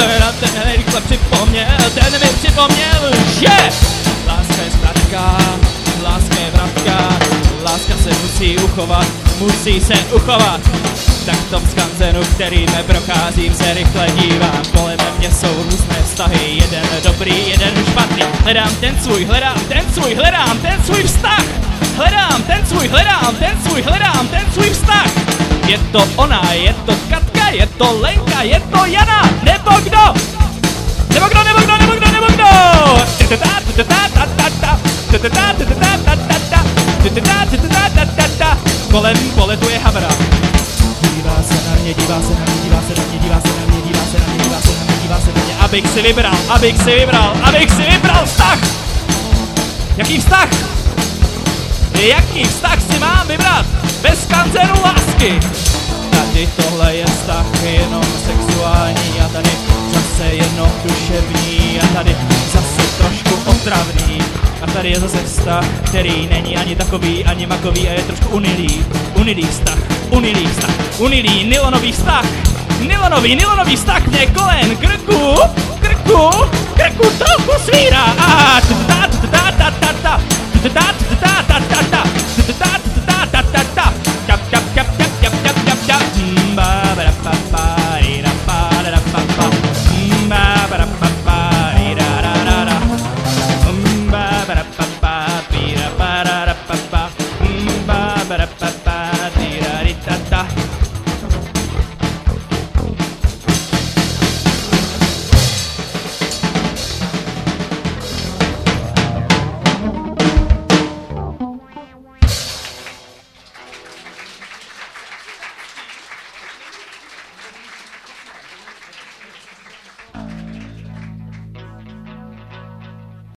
a ten rychle připomněl, ten mi připomněl, že láska je zkratka, láska je vratka, láska se musí uchovat, musí se uchovat. Tak v tom skanzenu, který me procházím, se rychle dívám. Kolem mě jsou různé vztahy, jeden dobrý, jeden špatný. Hledám ten svůj, hledám ten svůj, hledám ten svůj vztah. Hledám ten svůj, hledám ten svůj, hledám ten svůj vztah. Je to ona, je to Katka, je to Lenka, je to Jana, nebo kdo? Nebo kdo, nebo kdo, nebo kdo, nebo kdo? Kolem poletuje havra. Dívá se na mě, dívá se na mě, dívá se na mě, dívá se na mě, dívá se na mě, dívá se na mě, dívá se na mě, abych si vybral, abych si vybral, abych si vybral vztah! Jaký vztah? Jaký vztah si mám vybrat? Bez kanceru lásky! vždyť tohle je vztah jenom sexuální a tady zase jenom duševní a tady zase trošku otravný a tady je zase vztah, který není ani takový, ani makový a je trošku unilý, unilý vztah, unilý vztah, unilý nylonový vztah, nylonový, nylonový vztah mě kolen, krku, krku, krku trochu svírá a ta ta ta ta ta ta ta